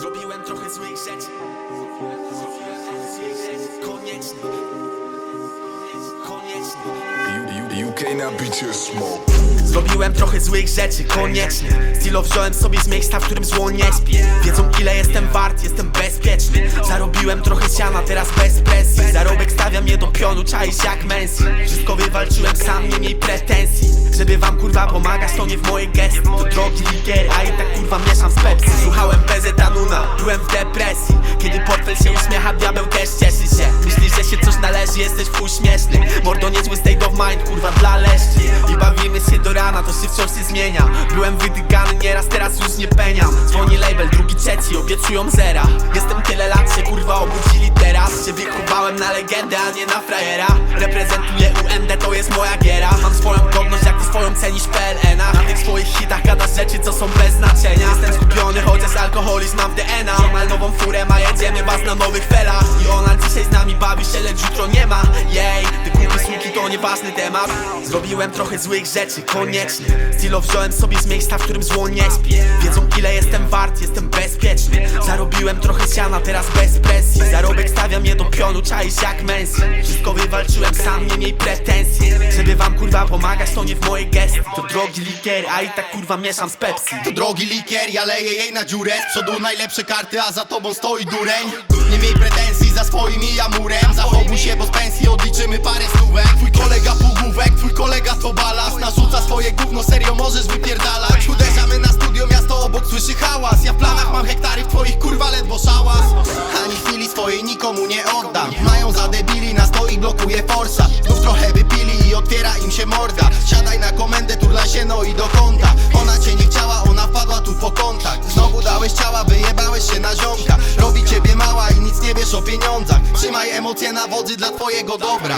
Zrobiłem trochę złych rzeczy. Koniecznie. Koniecznie. UK na bicie Zrobiłem trochę złych rzeczy, koniecznie. Stilo wziąłem sobie z miejsca, w którym zło nie śpi Wiedzą ile jestem Zarobiłem trochę siana, teraz bez presji. Zarobek stawia mnie do pionu, czaisz jak Menzi Wszystko wywalczyłem sam, nie miej pretensji. Żeby wam kurwa pomagać, to nie w moje gesty. To drogi ligier, a i tak kurwa mieszam z Pepsi. Słuchałem PZ byłem w depresji. Kiedy portfel się uśmiecha, diabeł też cieszy się. Myślisz, że się coś należy, jesteś w śmieszny Mordo niezły state of mind, kurwa dla leszczy to się wciąż nie zmienia. Byłem wydygany nieraz, teraz już nie peniam. Dzwoni label, drugi, trzeci, obiecują zera. Jestem tyle lat, się kurwa obudzili teraz. Się wychowałem na legendę, a nie na frajera. Reprezentuję UMD, to jest moja giera. Mam swoją godność, jak ty swoją cenisz PLN-a Na. Tych swoich hitach gadasz rzeczy, co są bez znaczenia. Jestem skupiony, chociaż alkoholizm mam DNA Ziomal nową furę, a jedziemy was na nowych felach. I ona dzisiaj z nami bawi się, lecz jutro nie ma. Słuki to nieważny temat. Zrobiłem trochę złych rzeczy, koniecznie. Stilo wziąłem sobie z miejsca, w którym zło nie śpi. Wiedzą ile jestem wart, jestem bezpieczny. Zarobiłem trochę siana, teraz bez presji. Zarobek stawia mnie do pionu, czaisz jak Menzi Wszystko wywalczyłem sam, nie miej pretensji. Żeby wam kurwa pomagać, to nie w moje gesty. To drogi likier, a i tak kurwa mieszam z Pepsi. To drogi likier, ja leję jej na dziurę. Z przodu najlepsze karty, a za tobą stoi dureń. Nie miej pretensji za swoim i amurem. Zachowuj się, bo z pensji odliczymy parę stówek. Twój hałas. Ja w planach mam hektary, w twoich kurwa ledwo szałas. Ani chwili swojej nikomu nie oddam. Mają za debili, na sto ich blokuje forsa. Znów trochę wypili i otwiera im się morda. Siadaj na komendę, turla się no i do kąta Ona cię nie chciała, ona wpadła tu po kontakt. Znowu dałeś ciała, wyjebałeś się na ziomka. Robi ciebie mała i nic nie wiesz o pieniądzach. Trzymaj emocje na wodzy dla twojego dobra